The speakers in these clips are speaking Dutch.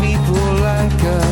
people like us.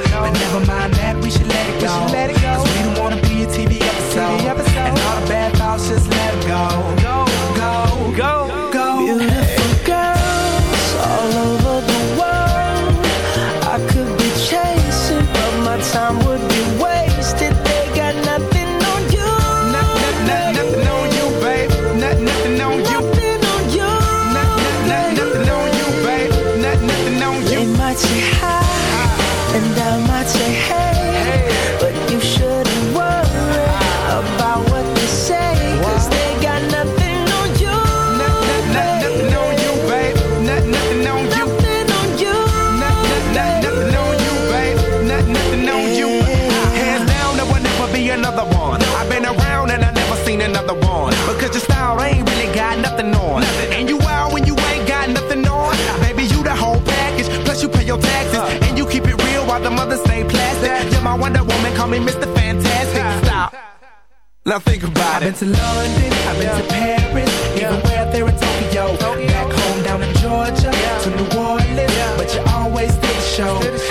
But never mind that, we should let it go. Cause we don't wanna be a TV episode. And all the bad thoughts, just let it go. Go, go, Wonder Woman, call me Mr. Fantastic. Stop. Now think about I've it. been to London, I've been to Paris, even where there in Tokyo. Back home down in Georgia, to New Orleans, but you always did the show.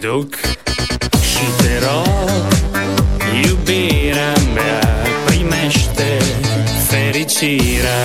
mai duc Și te rog, iubirea mea Primește fericirea.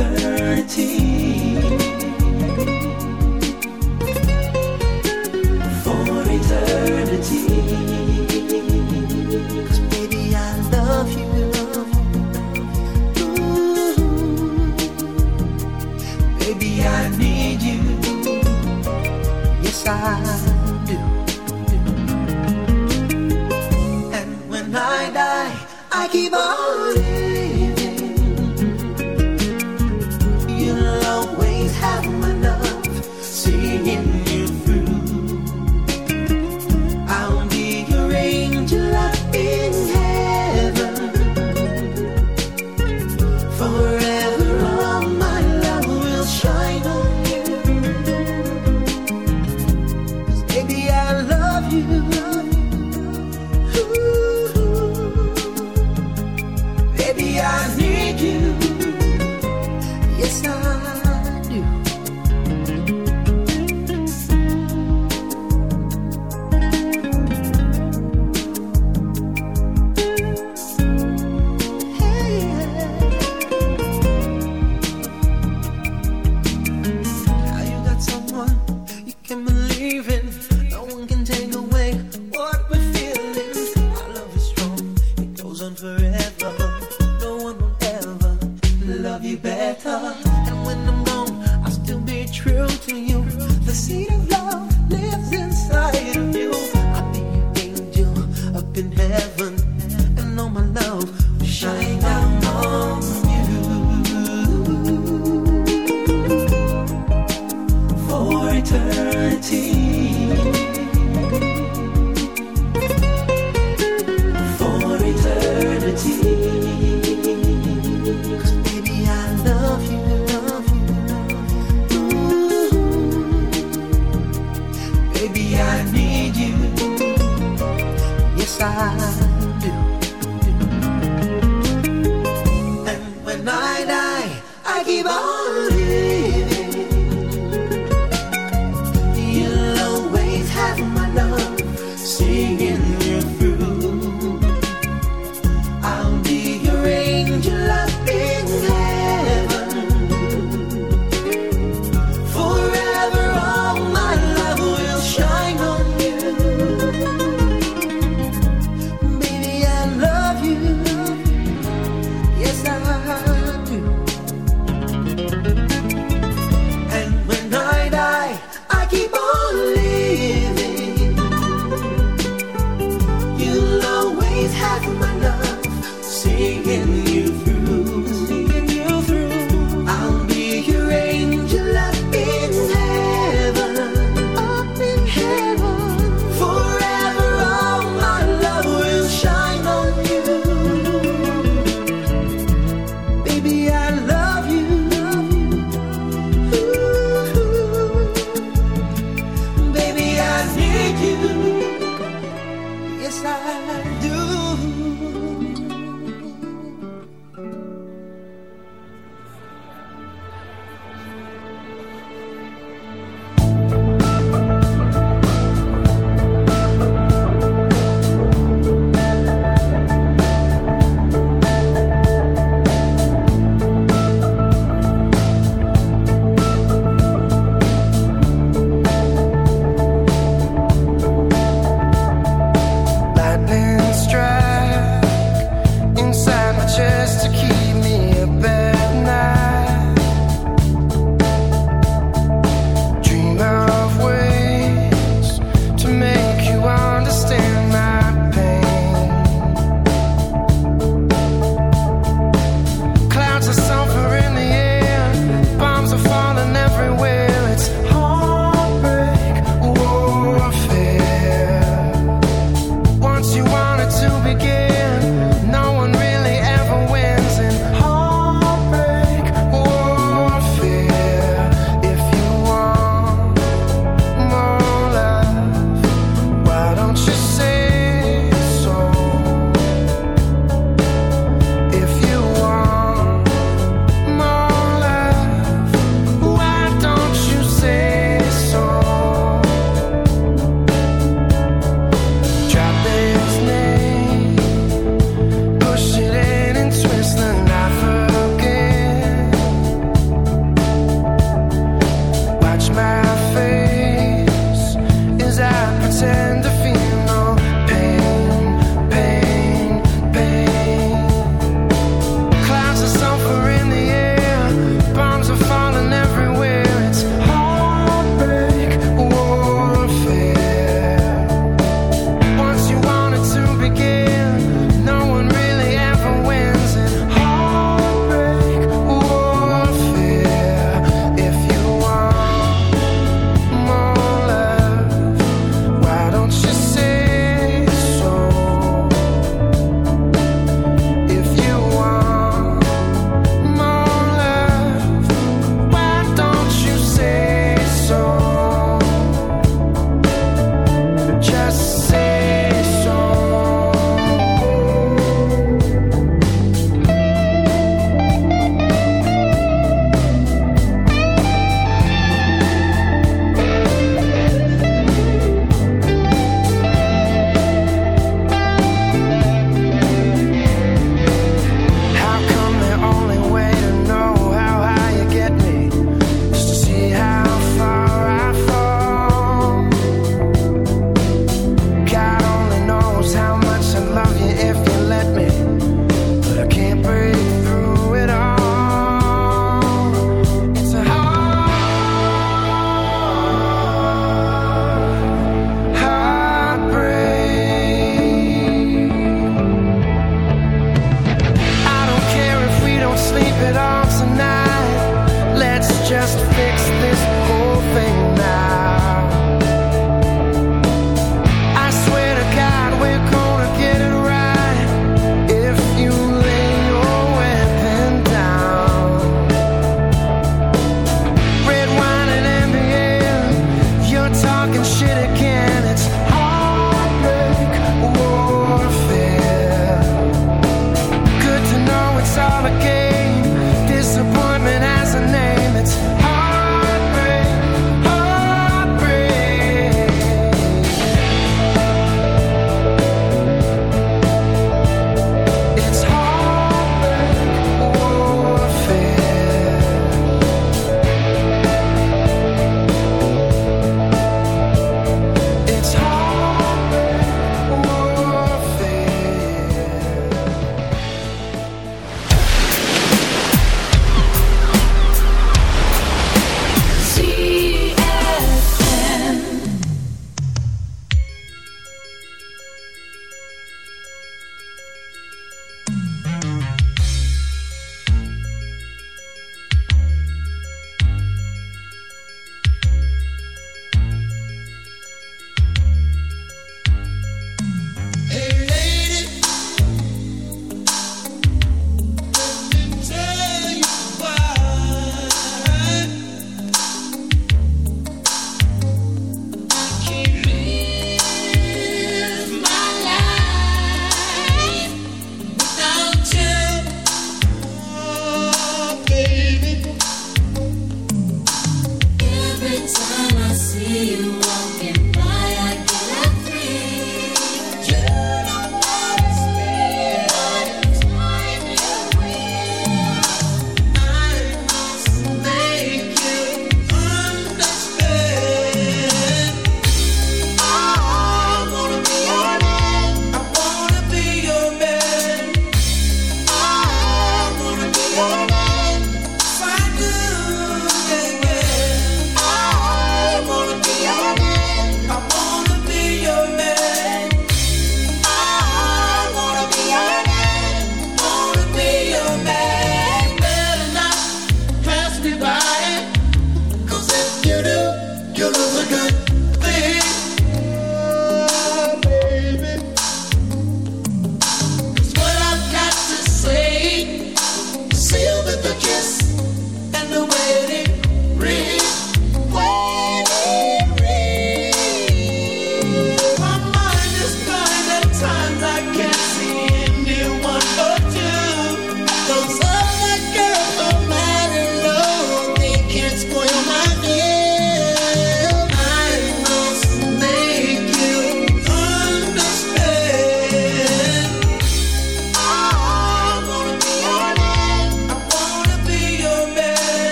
eternity.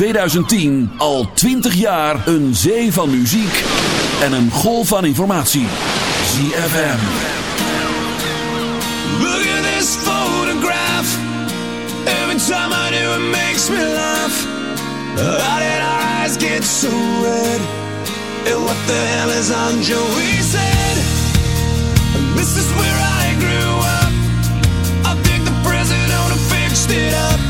2010 al 20 jaar een zee van muziek en een golf van informatie. ZFM. Look at this photograph. Every time I do it makes me laugh. How did our eyes get so red? And what the hell is on Joey's said? This is where I grew up. I think the president fixed it up.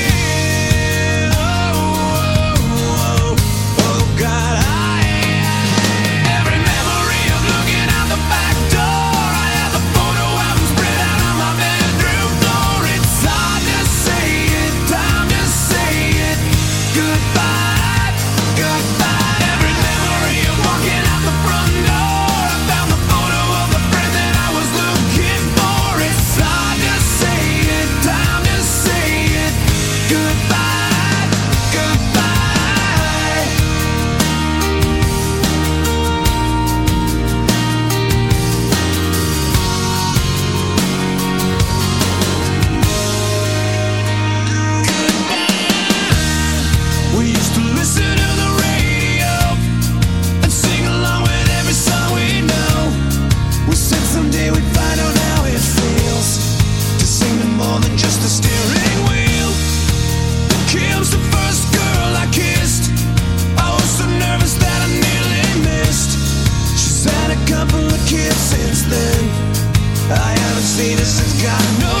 couple of kids since then. I haven't seen her since God knows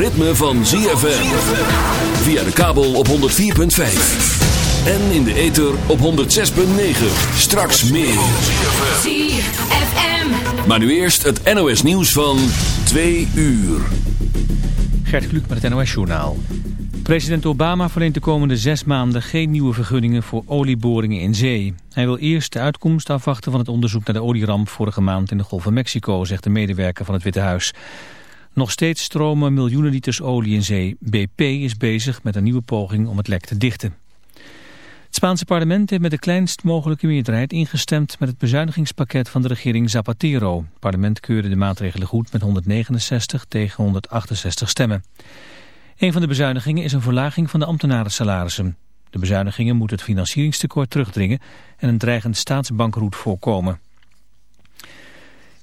ritme van ZFM. Via de kabel op 104.5. En in de ether op 106.9. Straks meer. ZFM. Maar nu eerst het NOS nieuws van 2 uur. Gert Kluk met het NOS Journaal. President Obama verleent de komende zes maanden geen nieuwe vergunningen voor olieboringen in zee. Hij wil eerst de uitkomst afwachten van het onderzoek naar de olieramp vorige maand in de Golf van Mexico, zegt de medewerker van het Witte Huis. Nog steeds stromen miljoenen liters olie in zee. BP is bezig met een nieuwe poging om het lek te dichten. Het Spaanse parlement heeft met de kleinst mogelijke meerderheid ingestemd met het bezuinigingspakket van de regering Zapatero. Het parlement keurde de maatregelen goed met 169 tegen 168 stemmen. Een van de bezuinigingen is een verlaging van de ambtenarensalarissen. De bezuinigingen moeten het financieringstekort terugdringen en een dreigend staatsbankroet voorkomen.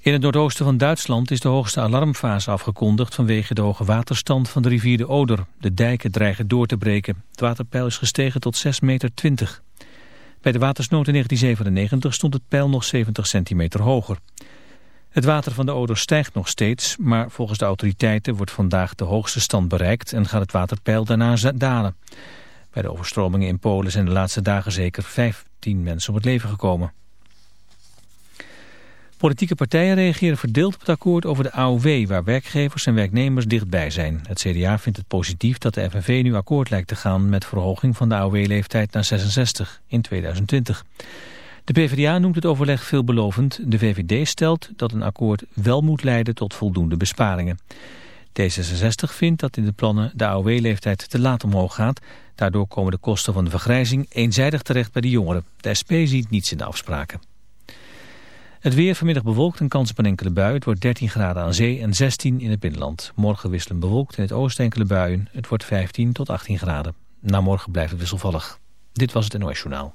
In het noordoosten van Duitsland is de hoogste alarmfase afgekondigd vanwege de hoge waterstand van de rivier de Oder. De dijken dreigen door te breken. Het waterpeil is gestegen tot 6,20 meter. Bij de watersnood in 1997 stond het peil nog 70 centimeter hoger. Het water van de Oder stijgt nog steeds, maar volgens de autoriteiten wordt vandaag de hoogste stand bereikt en gaat het waterpeil daarna dalen. Bij de overstromingen in Polen zijn de laatste dagen zeker 15 mensen om het leven gekomen. Politieke partijen reageren verdeeld op het akkoord over de AOW... waar werkgevers en werknemers dichtbij zijn. Het CDA vindt het positief dat de FNV nu akkoord lijkt te gaan... met verhoging van de AOW-leeftijd naar 66 in 2020. De PvdA noemt het overleg veelbelovend. De VVD stelt dat een akkoord wel moet leiden tot voldoende besparingen. D66 vindt dat in de plannen de AOW-leeftijd te laat omhoog gaat. Daardoor komen de kosten van de vergrijzing eenzijdig terecht bij de jongeren. De SP ziet niets in de afspraken. Het weer vanmiddag bewolkt en kans op een enkele bui. Het wordt 13 graden aan zee en 16 in het binnenland. Morgen wisselen bewolkt in het oosten enkele buien. Het wordt 15 tot 18 graden. Na morgen blijft het wisselvallig. Dit was het NOS Journaal.